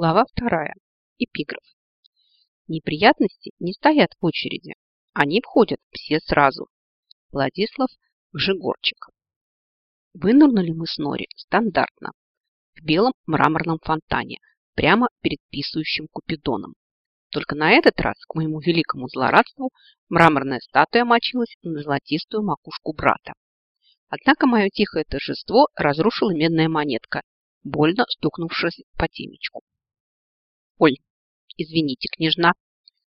Глава вторая. Эпиграф. Неприятности не стоят в очереди. Они входят все сразу. Владислав Жигорчик. Вынырнули мы с Нори стандартно. В белом мраморном фонтане, прямо перед писающим Купидоном. Только на этот раз, к моему великому злорадству, мраморная статуя мочилась на золотистую макушку брата. Однако мое тихое торжество разрушила медная монетка, больно стукнувшись по темечку. «Оль, извините, княжна!»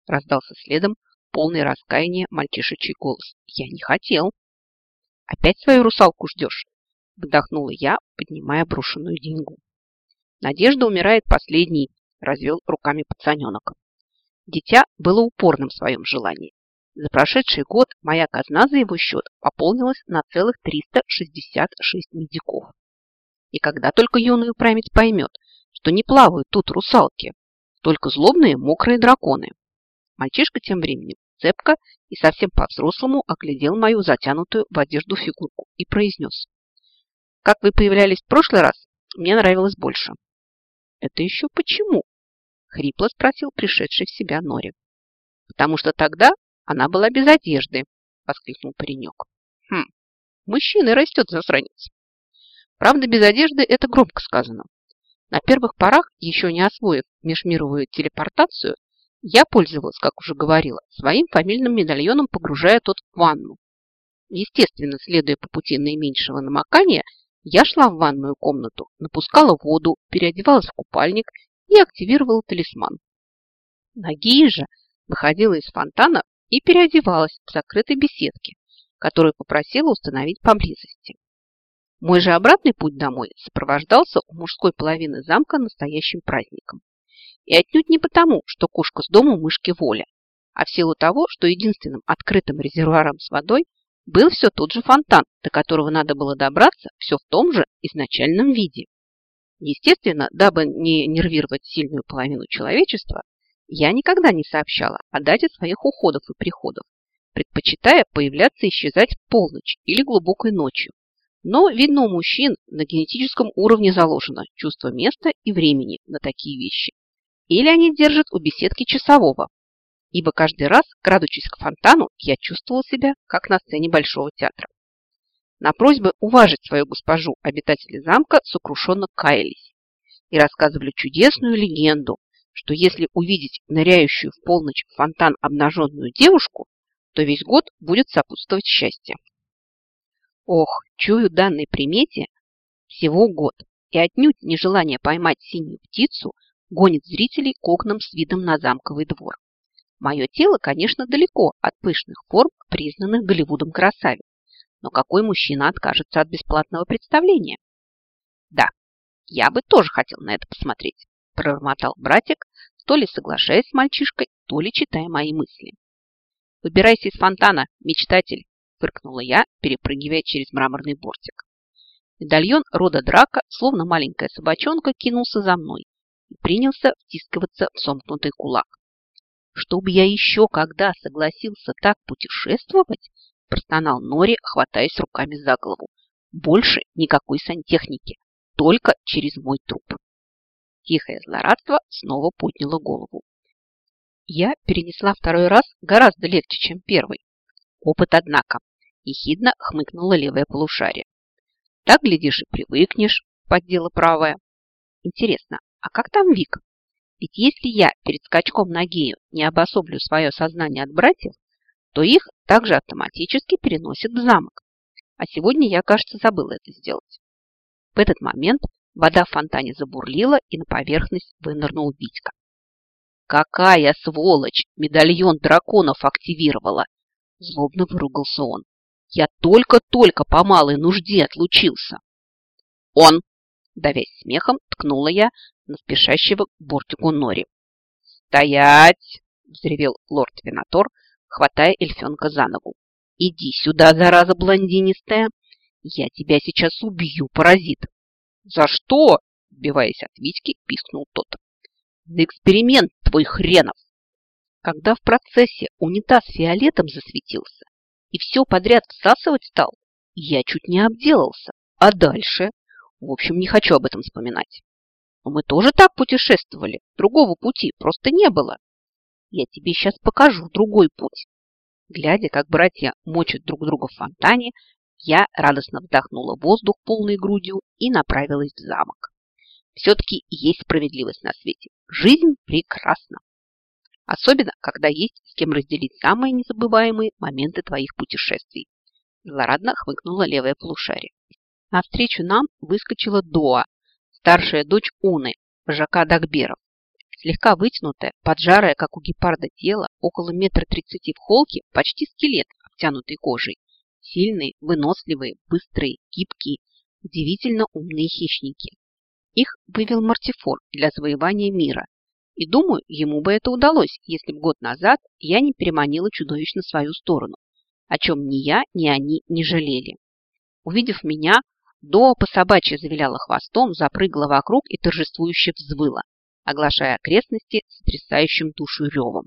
Раздался следом полный раскаяния мальчишечий голос. «Я не хотел!» «Опять свою русалку ждешь?» Вдохнула я, поднимая брошенную деньгу. «Надежда умирает последней», развел руками пацаненок. Дитя было упорным в своем желании. За прошедший год моя казна за его счет пополнилась на целых 366 медиков. И когда только юный упрямец поймет, что не плавают тут русалки, только злобные мокрые драконы. Мальчишка тем временем цепко и совсем по-взрослому оглядел мою затянутую в одежду фигурку и произнес. «Как вы появлялись в прошлый раз, мне нравилось больше». «Это еще почему?» – хрипло спросил пришедший в себя Нори. «Потому что тогда она была без одежды», – воскликнул паренек. «Хм, мужчина растет засранец». Правда, без одежды это громко сказано. На первых порах, еще не освоив межмировую телепортацию, я пользовалась, как уже говорила, своим фамильным медальоном, погружая тот в ванну. Естественно, следуя по пути наименьшего намокания, я шла в ванную комнату, напускала воду, переодевалась в купальник и активировала талисман. Нагия же выходила из фонтана и переодевалась в закрытой беседке, которую попросила установить поблизости. Мой же обратный путь домой сопровождался у мужской половины замка настоящим праздником. И отнюдь не потому, что кошка с дому мышки воля, а в силу того, что единственным открытым резервуаром с водой был все тот же фонтан, до которого надо было добраться все в том же изначальном виде. Естественно, дабы не нервировать сильную половину человечества, я никогда не сообщала о дате своих уходов и приходов, предпочитая появляться и исчезать в полночь или глубокой ночью, но, видно, у мужчин на генетическом уровне заложено чувство места и времени на такие вещи. Или они держат у беседки часового. Ибо каждый раз, крадучись к фонтану, я чувствовал себя, как на сцене Большого театра. На просьбы уважить свою госпожу обитатели замка сокрушенно каялись и рассказывали чудесную легенду, что если увидеть ныряющую в полночь в фонтан обнаженную девушку, то весь год будет сопутствовать счастье. Ох, чую данной примете всего год, и отнюдь нежелание поймать синюю птицу гонит зрителей к окнам с видом на замковый двор. Мое тело, конечно, далеко от пышных форм, признанных Голливудом красавиц, но какой мужчина откажется от бесплатного представления? Да, я бы тоже хотел на это посмотреть, прормотал братик, то ли соглашаясь с мальчишкой, то ли читая мои мысли. Выбирайся из фонтана, мечтатель, фыркнула я, перепрыгивая через мраморный бортик. Медальон рода Драка, словно маленькая собачонка, кинулся за мной и принялся втискиваться в сомкнутый кулак. «Чтобы я еще когда согласился так путешествовать?» простонал Нори, хватаясь руками за голову. «Больше никакой сантехники, только через мой труп». Тихое злорадство снова подняло голову. Я перенесла второй раз гораздо легче, чем первый. Опыт, однако. Ехидно хмыкнула левое полушарие. Так, глядишь, и привыкнешь, поддела правая. Интересно, а как там Вик? Ведь если я перед скачком на гею не обособлю свое сознание от братьев, то их также автоматически переносят в замок. А сегодня я, кажется, забыла это сделать. В этот момент вода в фонтане забурлила, и на поверхность вынырнул Витька. «Какая сволочь! Медальон драконов активировала!» Злобно выругался он. Я только-только по малой нужде отлучился. Он, давясь смехом, ткнула я на спешащего к бортику Нори. «Стоять!» – взревел лорд Винатор, хватая эльфенка за ногу. «Иди сюда, зараза блондинистая! Я тебя сейчас убью, паразит!» «За что?» – сбиваясь от Витьки, пискнул тот. «За эксперимент твой хренов!» Когда в процессе унитаз фиолетом засветился, и все подряд всасывать стал, я чуть не обделался. А дальше? В общем, не хочу об этом вспоминать. Мы тоже так путешествовали. Другого пути просто не было. Я тебе сейчас покажу другой путь. Глядя, как братья мочат друг друга в фонтане, я радостно вдохнула воздух полной грудью и направилась в замок. Все-таки есть справедливость на свете. Жизнь прекрасна. Особенно, когда есть с кем разделить самые незабываемые моменты твоих путешествий. Злорадно хмыкнула левая полушарие. Навстречу нам выскочила Доа, старшая дочь Уны, вожака Дагберов. Слегка вытянутая, поджарая, как у гепарда тело, около метра тридцати в холке, почти скелет, обтянутый кожей. Сильные, выносливые, быстрые, гибкие, удивительно умные хищники. Их вывел Мартифор для завоевания мира. И думаю, ему бы это удалось, если бы год назад я не переманила чудовищ на свою сторону, о чем ни я, ни они не жалели. Увидев меня, Доа по собачьи завиляла хвостом, запрыгала вокруг и торжествующе взвыла, оглашая окрестности сотрясающим душу ревом.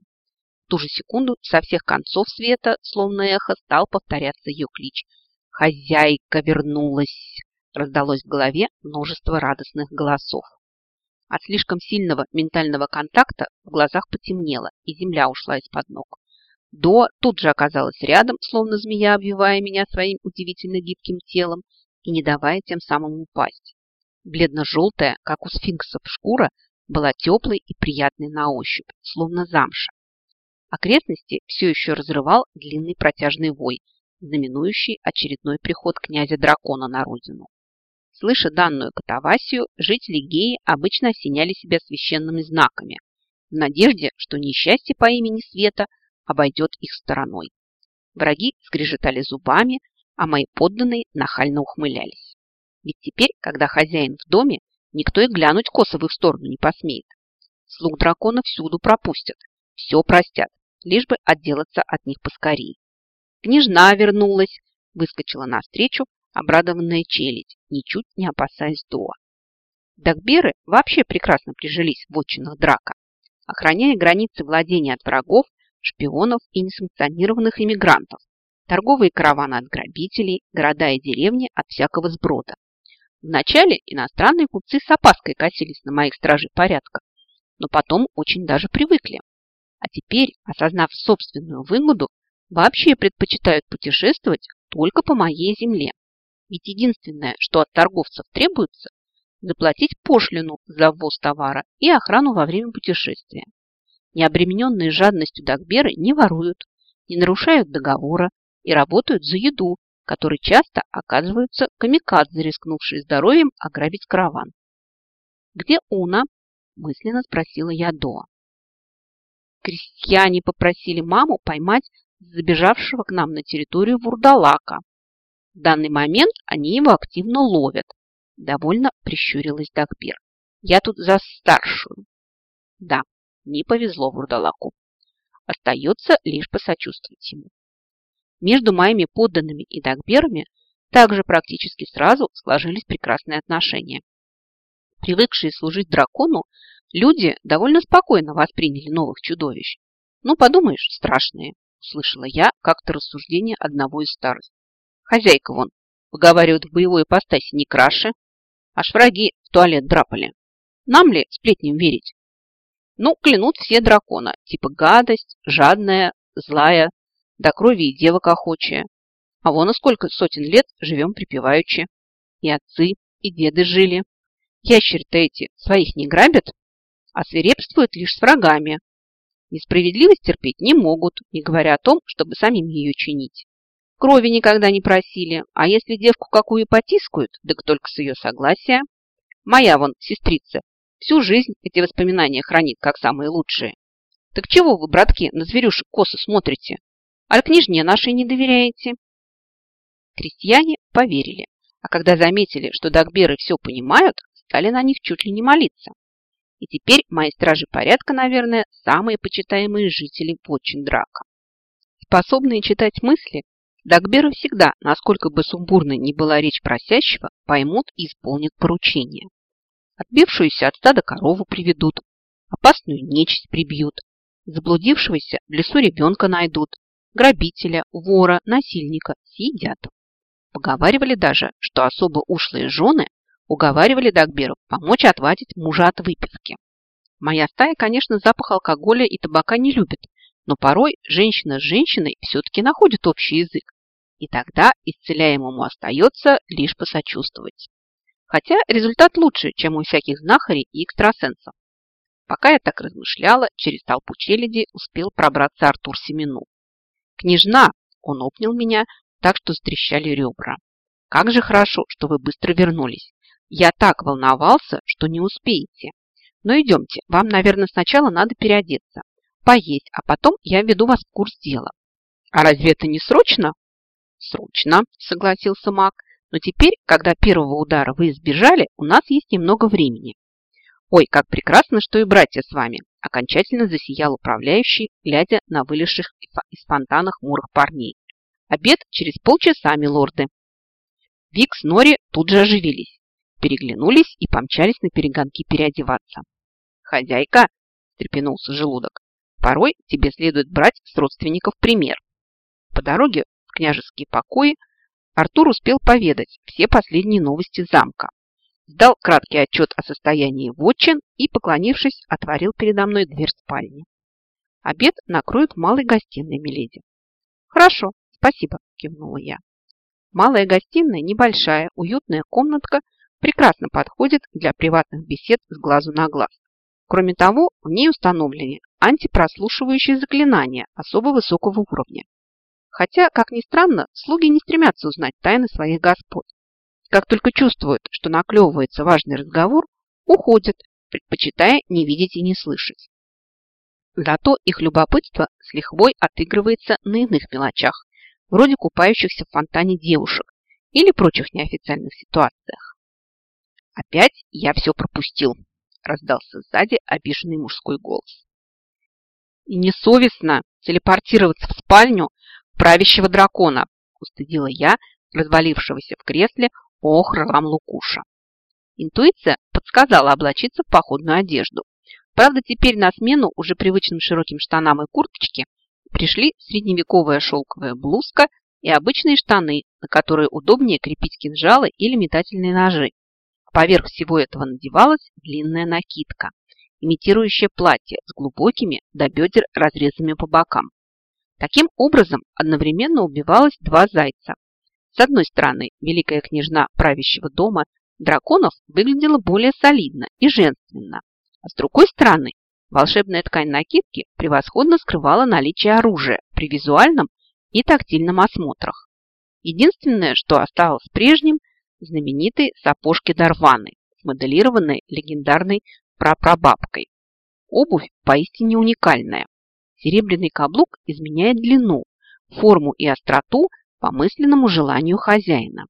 В ту же секунду со всех концов света, словно эхо, стал повторяться ее клич. «Хозяйка вернулась!» раздалось в голове множество радостных голосов. От слишком сильного ментального контакта в глазах потемнело, и земля ушла из-под ног. До тут же оказалась рядом, словно змея, обвивая меня своим удивительно гибким телом и не давая тем самым упасть. Бледно-желтая, как у сфинксов шкура, была теплой и приятной на ощупь, словно замша. Окрестности все еще разрывал длинный протяжный вой, знаменующий очередной приход князя-дракона на родину. Слыша данную катавасию, жители Геи обычно осеняли себя священными знаками, в надежде, что несчастье по имени Света обойдет их стороной. Враги скрежетали зубами, а мои подданные нахально ухмылялись. Ведь теперь, когда хозяин в доме, никто и глянуть косо в их сторону не посмеет. Слуг дракона всюду пропустят, все простят, лишь бы отделаться от них поскорее. Княжна вернулась, выскочила навстречу, обрадованная челядь, ничуть не опасаясь Доа. Дагберы вообще прекрасно прижились в отчинах драка, охраняя границы владения от врагов, шпионов и несанкционированных иммигрантов, торговые караваны от грабителей, города и деревни от всякого сброда. Вначале иностранные купцы с опаской косились на моих стражей порядка, но потом очень даже привыкли. А теперь, осознав собственную выгоду, вообще предпочитают путешествовать только по моей земле. Ведь единственное, что от торговцев требуется, заплатить пошлину за ввоз товара и охрану во время путешествия. Необремененные жадностью дагберы не воруют, не нарушают договора и работают за еду, которые часто оказываются камикадзе, рискнувшие здоровьем ограбить караван. «Где Уна?» – мысленно спросила я До. Крестьяне попросили маму поймать забежавшего к нам на территорию вурдалака, в данный момент они его активно ловят. Довольно прищурилась Дагбер. Я тут за старшую. Да, не повезло вурдалаку. Остается лишь посочувствовать ему. Между моими подданными и Дагберами также практически сразу сложились прекрасные отношения. Привыкшие служить дракону, люди довольно спокойно восприняли новых чудовищ. Ну, подумаешь, страшные, услышала я как-то рассуждение одного из старост. Хозяйка вон, выговаривают в боевой ипостаси не краше. Аж враги в туалет драпали. Нам ли сплетням верить? Ну, клянут все дракона, типа гадость, жадная, злая, до крови и девок охочая. А вон и сколько сотен лет живем припеваючи. И отцы, и деды жили. Ящеры-то эти своих не грабят, а свирепствуют лишь с врагами. Несправедливость терпеть не могут, не говоря о том, чтобы самим ее чинить. Крови никогда не просили, а если девку какую потискают, так только с ее согласия. Моя вон, сестрица, всю жизнь эти воспоминания хранит как самые лучшие. Так чего вы, братки, на зверюшек косо смотрите? А княжне нашей не доверяете? Крестьяне поверили, а когда заметили, что дагберы все понимают, стали на них чуть ли не молиться. И теперь мои стражи порядка, наверное, самые почитаемые жители Почин Драка. Способные читать мысли, Дагберы всегда, насколько бы сумбурной ни была речь просящего, поймут и исполнят поручение. Отбившуюся от стада корову приведут, опасную нечисть прибьют, заблудившегося в лесу ребенка найдут, грабителя, вора, насильника съедят. Поговаривали даже, что особо ушлые жены уговаривали Дагберов помочь отвадить мужа от выпивки. Моя стая, конечно, запах алкоголя и табака не любит, но порой женщина с женщиной все-таки находит общий язык, и тогда исцеляемому остается лишь посочувствовать. Хотя результат лучше, чем у всяких знахарей и экстрасенсов. Пока я так размышляла, через толпу челяди успел пробраться Артур Семенов. «Княжна!» – он обнял меня, так что стрещали ребра. «Как же хорошо, что вы быстро вернулись. Я так волновался, что не успеете. Но идемте, вам, наверное, сначала надо переодеться, поесть, а потом я веду вас в курс дела». «А разве это не срочно?» «Срочно», – согласился маг. «Но теперь, когда первого удара вы избежали, у нас есть немного времени. «Ой, как прекрасно, что и братья с вами!» Окончательно засиял управляющий, глядя на вылезших из фонтана хмурых парней. «Обед через полчаса, милорды!» Вик с Нори тут же оживились, переглянулись и помчались на перегонки переодеваться. «Хозяйка!» – трепенулся желудок. «Порой тебе следует брать с родственников пример». По дороге в княжеские покои Артур успел поведать все последние новости замка, Дал краткий отчет о состоянии вотчин и, поклонившись, отворил передо мной дверь спальни. Обед накроют в малой гостиной, миледи. Хорошо, спасибо, кивнула я. Малая гостиная, небольшая, уютная комнатка, прекрасно подходит для приватных бесед с глазу на глаз. Кроме того, в ней установлены антипрослушивающие заклинания особо высокого уровня. Хотя, как ни странно, слуги не стремятся узнать тайны своих господ. Как только чувствуют, что наклевывается важный разговор, уходят, предпочитая не видеть и не слышать. Зато их любопытство с лихвой отыгрывается на иных мелочах, вроде купающихся в фонтане девушек или прочих неофициальных ситуациях. «Опять я все пропустил», – раздался сзади обиженный мужской голос. «И несовестно телепортироваться в спальню правящего дракона», – устыдила я, развалившегося в кресле Ох, рам Лукуша. Интуиция подсказала облачиться в походную одежду. Правда, теперь на смену уже привычным широким штанам и курточке пришли средневековая шелковая блузка и обычные штаны, на которые удобнее крепить кинжалы или метательные ножи. Поверх всего этого надевалась длинная накидка, имитирующая платье с глубокими до бедер разрезами по бокам. Таким образом одновременно убивалось два зайца с одной стороны, великая княжна правящего дома драконов выглядела более солидно и женственно, а с другой стороны, волшебная ткань накидки превосходно скрывала наличие оружия при визуальном и тактильном осмотрах. Единственное, что осталось прежним, знаменитые сапожки Дарваны, смоделированные легендарной прапрабабкой. Обувь поистине уникальная. Серебряный каблук изменяет длину, форму и остроту по мысленному желанию хозяина.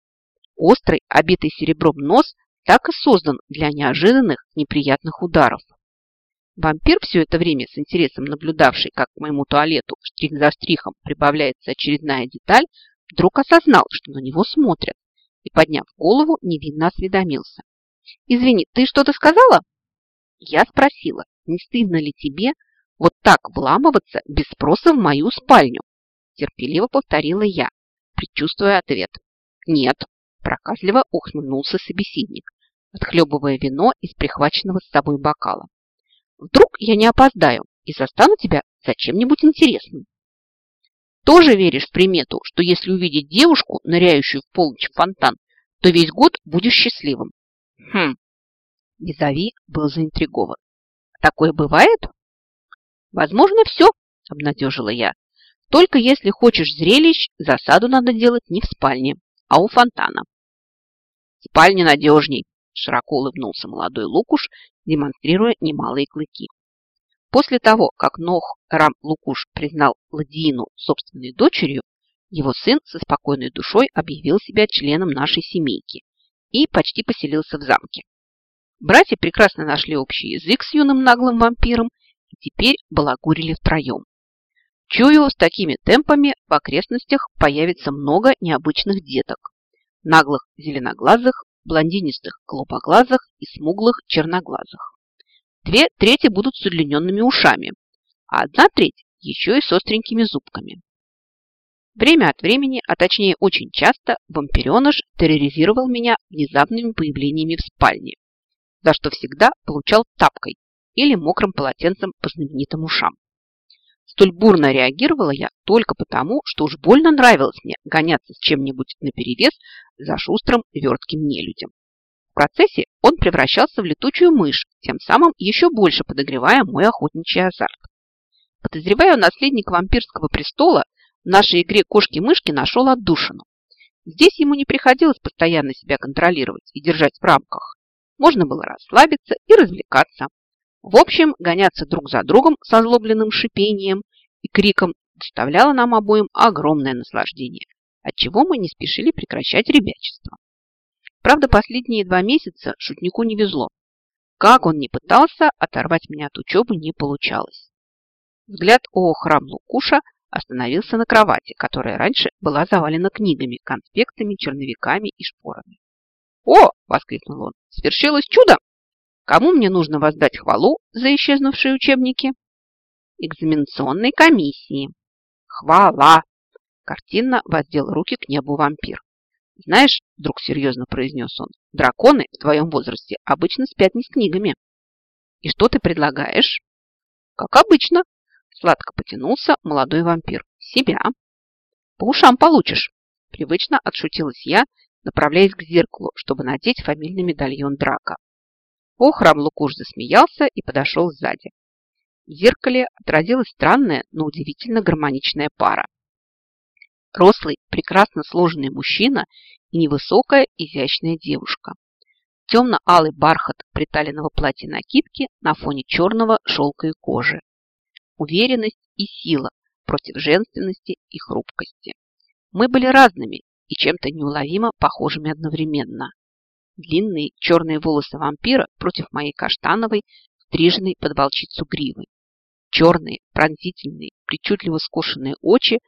Острый, обитый серебром нос так и создан для неожиданных неприятных ударов. Вампир, все это время с интересом наблюдавший, как к моему туалету штрих за штрихом прибавляется очередная деталь, вдруг осознал, что на него смотрят, и, подняв голову, невинно осведомился. «Извини, ты что-то сказала?» Я спросила, не стыдно ли тебе вот так вламываться без спроса в мою спальню? Терпеливо повторила я, предчувствуя ответ. «Нет», – проказливо ухмыльнулся собеседник, отхлебывая вино из прихваченного с собой бокала. «Вдруг я не опоздаю и застану тебя за чем-нибудь интересным?» «Тоже веришь в примету, что если увидеть девушку, ныряющую в полночь в фонтан, то весь год будешь счастливым?» «Хм». Визави был заинтригован. «Такое бывает?» «Возможно, все», – обнадежила я. Только если хочешь зрелищ, засаду надо делать не в спальне, а у фонтана. Спальня надежней, широко улыбнулся молодой Лукуш, демонстрируя немалые клыки. После того, как Нох Рам Лукуш признал Ладиину собственной дочерью, его сын со спокойной душой объявил себя членом нашей семейки и почти поселился в замке. Братья прекрасно нашли общий язык с юным наглым вампиром и теперь балагурили втроем. Чую, с такими темпами в окрестностях появится много необычных деток. Наглых зеленоглазых, блондинистых голубоглазых и смуглых черноглазых. Две трети будут с удлиненными ушами, а одна треть еще и с остренькими зубками. Время от времени, а точнее очень часто, вампиреныш терроризировал меня внезапными появлениями в спальне, за что всегда получал тапкой или мокрым полотенцем по знаменитым ушам. Столь бурно реагировала я только потому, что уж больно нравилось мне гоняться с чем-нибудь наперевес за шустрым вертким нелюдем. В процессе он превращался в летучую мышь, тем самым еще больше подогревая мой охотничий азарт. Подозреваю, наследник вампирского престола в нашей игре кошки-мышки нашел отдушину. Здесь ему не приходилось постоянно себя контролировать и держать в рамках. Можно было расслабиться и развлекаться. В общем, гоняться друг за другом с озлобленным шипением и криком доставляло нам обоим огромное наслаждение, отчего мы не спешили прекращать ребячество. Правда, последние два месяца шутнику не везло. Как он ни пытался, оторвать меня от учебы не получалось. Взгляд о храм Лукуша остановился на кровати, которая раньше была завалена книгами, конспектами, черновиками и шпорами. «О!» – воскликнул он. «Свершилось чудо! Кому мне нужно воздать хвалу за исчезнувшие учебники?» «Экзаменационной комиссии». «Хвала!» – картинно воздел руки к небу вампир. «Знаешь, – вдруг серьезно произнес он, – драконы в твоем возрасте обычно спят не с книгами». «И что ты предлагаешь?» «Как обычно», Сладко потянулся молодой вампир. Себя. По ушам получишь. Привычно отшутилась я, направляясь к зеркалу, чтобы надеть фамильный медальон Драка. Охрам Лукуш засмеялся и подошел сзади. В зеркале отразилась странная, но удивительно гармоничная пара. Рослый, прекрасно сложенный мужчина и невысокая, изящная девушка. Темно-алый бархат приталенного платья-накидки на фоне черного шелка и кожи уверенность и сила против женственности и хрупкости. Мы были разными и чем-то неуловимо похожими одновременно. Длинные черные волосы вампира против моей каштановой, стриженной под волчицу гривы. Черные, пронзительные, причудливо скошенные очи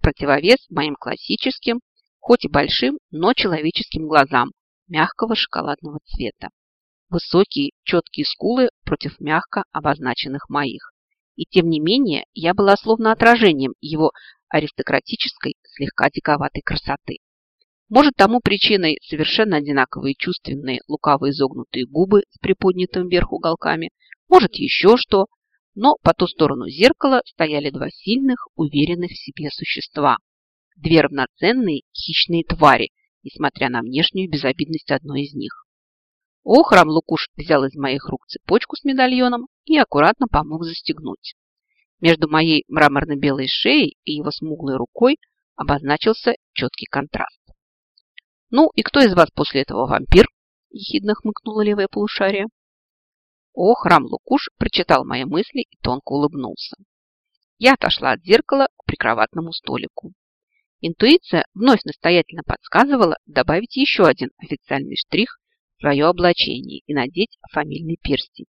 противовес моим классическим, хоть и большим, но человеческим глазам мягкого шоколадного цвета. Высокие, четкие скулы против мягко обозначенных моих и тем не менее я была словно отражением его аристократической, слегка диковатой красоты. Может, тому причиной совершенно одинаковые чувственные, лукаво изогнутые губы с приподнятым вверх уголками, может, еще что, но по ту сторону зеркала стояли два сильных, уверенных в себе существа. Две равноценные хищные твари, несмотря на внешнюю безобидность одной из них. Охрам Лукуш взял из моих рук цепочку с медальоном и аккуратно помог застегнуть. Между моей мраморно-белой шеей и его смуглой рукой обозначился четкий контраст. «Ну и кто из вас после этого вампир?» – ехидно хмыкнула левое полушарие. О, храм Лукуш прочитал мои мысли и тонко улыбнулся. Я отошла от зеркала к прикроватному столику. Интуиция вновь настоятельно подсказывала добавить еще один официальный штрих в свое облачение и надеть фамильный перстень.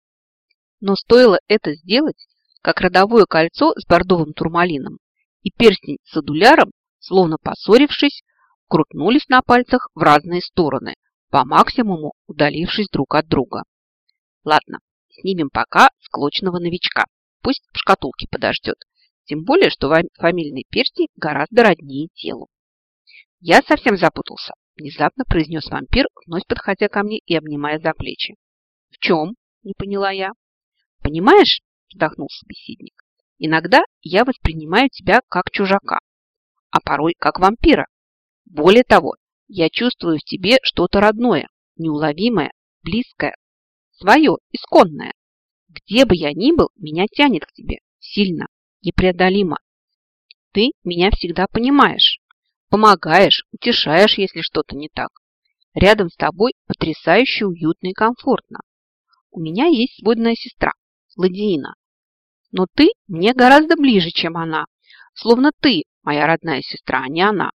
Но стоило это сделать, как родовое кольцо с бордовым турмалином и перстень с адуляром, словно поссорившись, крутнулись на пальцах в разные стороны, по максимуму удалившись друг от друга. Ладно, снимем пока склочного новичка. Пусть в шкатулке подождет. Тем более, что фамильный перстень гораздо роднее телу. Я совсем запутался, внезапно произнес вампир, вновь подходя ко мне и обнимая за плечи. В чем? Не поняла я. Понимаешь, вздохнул собеседник, иногда я воспринимаю тебя как чужака, а порой как вампира. Более того, я чувствую в тебе что-то родное, неуловимое, близкое, свое, исконное. Где бы я ни был, меня тянет к тебе сильно, непреодолимо. Ты меня всегда понимаешь, помогаешь, утешаешь, если что-то не так. Рядом с тобой потрясающе уютно и комфортно. У меня есть сводная сестра, Ладиина. Но ты мне гораздо ближе, чем она. Словно ты моя родная сестра, а не она.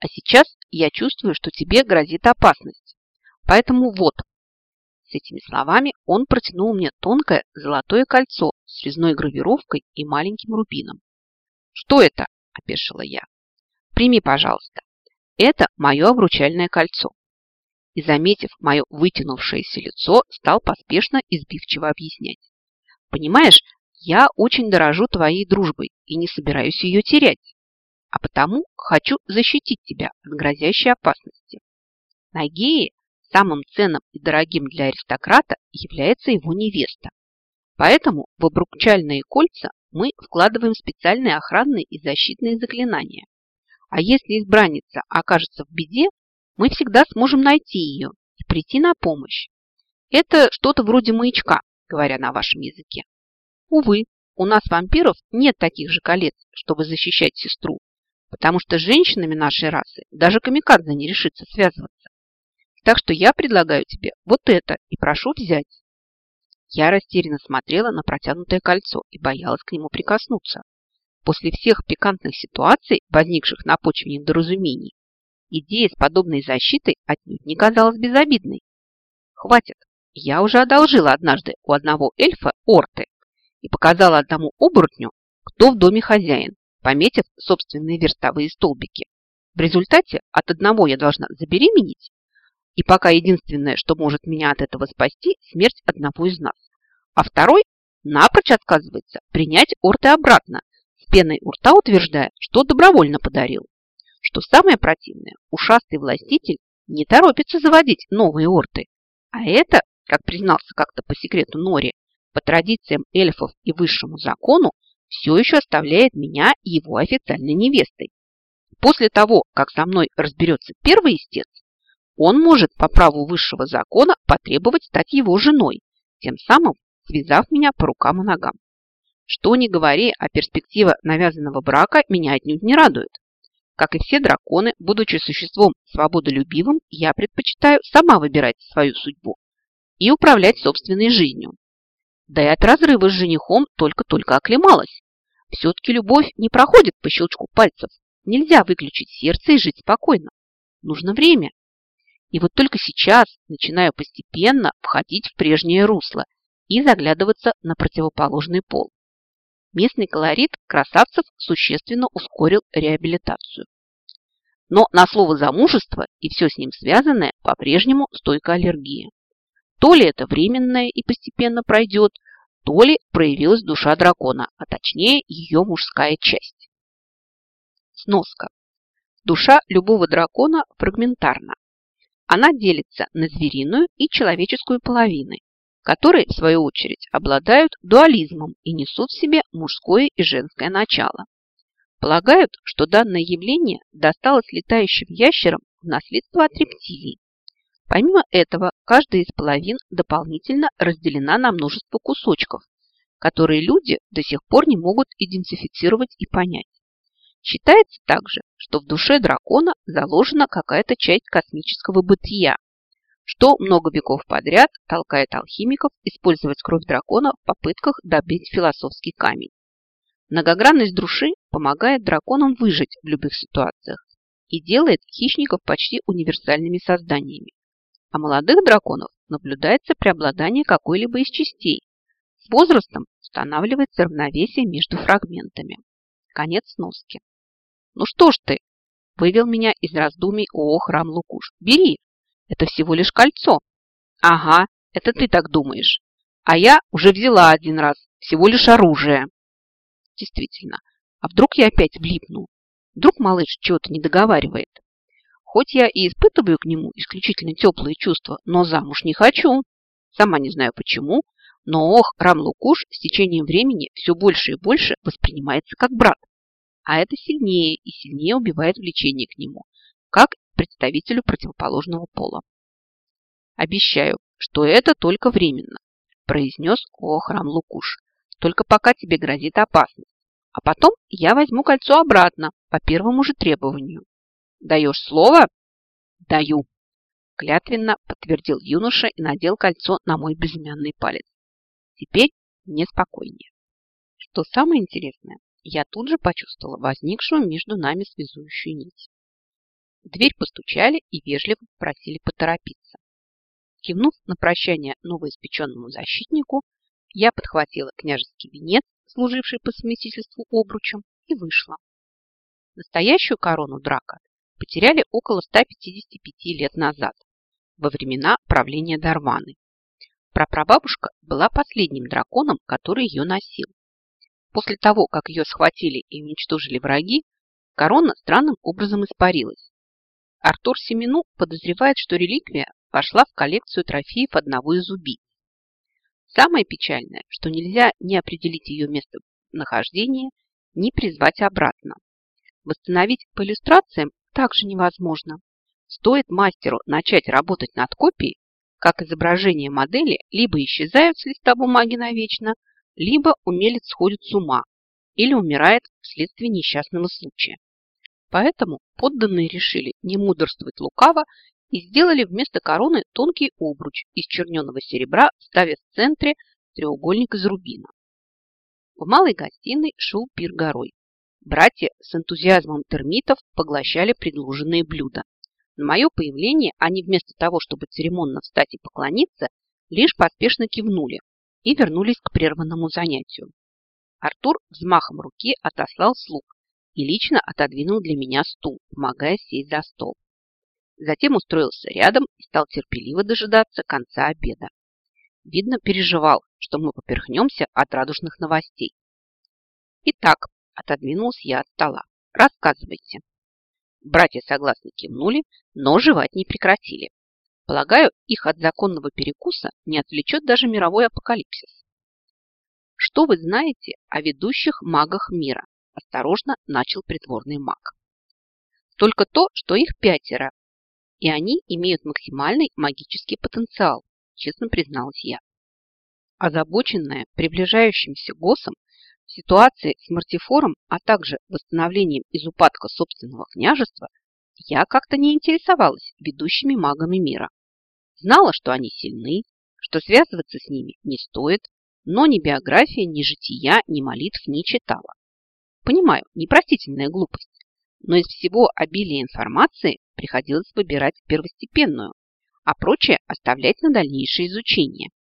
А сейчас я чувствую, что тебе грозит опасность. Поэтому вот. С этими словами он протянул мне тонкое золотое кольцо с резной гравировкой и маленьким рубином. «Что это?» – опешила я. «Прими, пожалуйста. Это мое обручальное кольцо». И, заметив мое вытянувшееся лицо, стал поспешно и сбивчиво объяснять. Понимаешь, я очень дорожу твоей дружбой и не собираюсь ее терять. А потому хочу защитить тебя от грозящей опасности. На Гее самым ценным и дорогим для аристократа является его невеста. Поэтому в обручальные кольца мы вкладываем специальные охранные и защитные заклинания. А если избранница окажется в беде, мы всегда сможем найти ее и прийти на помощь. Это что-то вроде маячка, говоря на вашем языке. Увы, у нас, вампиров, нет таких же колец, чтобы защищать сестру, потому что с женщинами нашей расы даже камикадзе не решится связываться. Так что я предлагаю тебе вот это и прошу взять. Я растерянно смотрела на протянутое кольцо и боялась к нему прикоснуться. После всех пикантных ситуаций, возникших на почве недоразумений, идея с подобной защитой отнюдь не казалась безобидной. Хватит, я уже одолжила однажды у одного эльфа орты и показала одному оборотню, кто в доме хозяин, пометив собственные верстовые столбики. В результате от одного я должна забеременеть, и пока единственное, что может меня от этого спасти, смерть одного из нас. А второй напрочь отказывается принять орты обратно, с пеной у рта утверждая, что добровольно подарил. Что самое противное, ушастый властитель не торопится заводить новые орты. А это, как признался как-то по секрету Нори, по традициям эльфов и высшему закону, все еще оставляет меня его официальной невестой. После того, как со мной разберется первый истец, он может по праву высшего закона потребовать стать его женой, тем самым связав меня по рукам и ногам. Что ни говори, а перспектива навязанного брака меня отнюдь не радует. Как и все драконы, будучи существом свободолюбивым, я предпочитаю сама выбирать свою судьбу и управлять собственной жизнью. Да и от разрыва с женихом только-только оклемалась. Все-таки любовь не проходит по щелчку пальцев. Нельзя выключить сердце и жить спокойно. Нужно время. И вот только сейчас начинаю постепенно входить в прежнее русло и заглядываться на противоположный пол. Местный колорит красавцев существенно ускорил реабилитацию. Но на слово «замужество» и все с ним связанное по-прежнему стойкая аллергия. То ли это временное и постепенно пройдет, то ли проявилась душа дракона, а точнее ее мужская часть. Сноска. Душа любого дракона фрагментарна. Она делится на звериную и человеческую половины, которые, в свою очередь, обладают дуализмом и несут в себе мужское и женское начало. Полагают, что данное явление досталось летающим ящерам в наследство от рептилий, Помимо этого, каждая из половин дополнительно разделена на множество кусочков, которые люди до сих пор не могут идентифицировать и понять. Считается также, что в душе дракона заложена какая-то часть космического бытия, что много веков подряд толкает алхимиков использовать кровь дракона в попытках добить философский камень. Многогранность души помогает драконам выжить в любых ситуациях и делает хищников почти универсальными созданиями. А молодых драконов наблюдается преобладание какой-либо из частей. С возрастом устанавливается равновесие между фрагментами. Конец сноски. «Ну что ж ты?» – вывел меня из раздумий ООО «Храм Лукуш». «Бери, это всего лишь кольцо». «Ага, это ты так думаешь. А я уже взяла один раз, всего лишь оружие». Действительно, а вдруг я опять влипну? Вдруг малыш чего-то не договаривает? Хоть я и испытываю к нему исключительно теплые чувства, но замуж не хочу. Сама не знаю почему, но ох, Рамлукуш с течением времени все больше и больше воспринимается как брат. А это сильнее и сильнее убивает влечение к нему, как представителю противоположного пола. Обещаю, что это только временно, произнес ох, Рамлукуш. Только пока тебе грозит опасность. А потом я возьму кольцо обратно по первому же требованию. Даешь слово? Даю. Клятвенно подтвердил юноша и надел кольцо на мой безымянный палец. Теперь мне спокойнее. Что самое интересное, я тут же почувствовала возникшую между нами связующую нить. В дверь постучали и вежливо просили поторопиться. Кивнув на прощание новоиспеченному защитнику, я подхватила княжеский венец, служивший по совместительству обручем, и вышла. Настоящую корону драка потеряли около 155 лет назад, во времена правления Дарваны. Прапрабабушка была последним драконом, который ее носил. После того, как ее схватили и уничтожили враги, Корона странным образом испарилась. Артур Семену подозревает, что реликвия вошла в коллекцию трофеев одного из убийц. Самое печальное, что нельзя не определить ее местонахождение, ни призвать обратно. Восстановить по иллюстрациям также невозможно. Стоит мастеру начать работать над копией, как изображения модели либо исчезают с листа бумаги навечно, либо умелец сходит с ума или умирает вследствие несчастного случая. Поэтому подданные решили не мудрствовать лукаво и сделали вместо короны тонкий обруч из черненого серебра, ставя в центре треугольник из рубина. В малой гостиной шел пир горой. Братья с энтузиазмом термитов поглощали предложенные блюда. На мое появление они вместо того, чтобы церемонно встать и поклониться, лишь поспешно кивнули и вернулись к прерванному занятию. Артур взмахом руки отослал слуг и лично отодвинул для меня стул, помогая сесть за стол. Затем устроился рядом и стал терпеливо дожидаться конца обеда. Видно, переживал, что мы поперхнемся от радужных новостей. Итак, отодвинулся я от стола. Рассказывайте. Братья согласно кивнули, но жевать не прекратили. Полагаю, их от законного перекуса не отвлечет даже мировой апокалипсис. Что вы знаете о ведущих магах мира? Осторожно начал притворный маг. Только то, что их пятеро, и они имеют максимальный магический потенциал, честно призналась я. Озабоченная приближающимся ГОСом в ситуации с Мартифором, а также восстановлением из упадка собственного княжества, я как-то не интересовалась ведущими магами мира. Знала, что они сильны, что связываться с ними не стоит, но ни биография, ни жития, ни молитв не читала. Понимаю, непростительная глупость, но из всего обилия информации приходилось выбирать первостепенную, а прочее оставлять на дальнейшее изучение.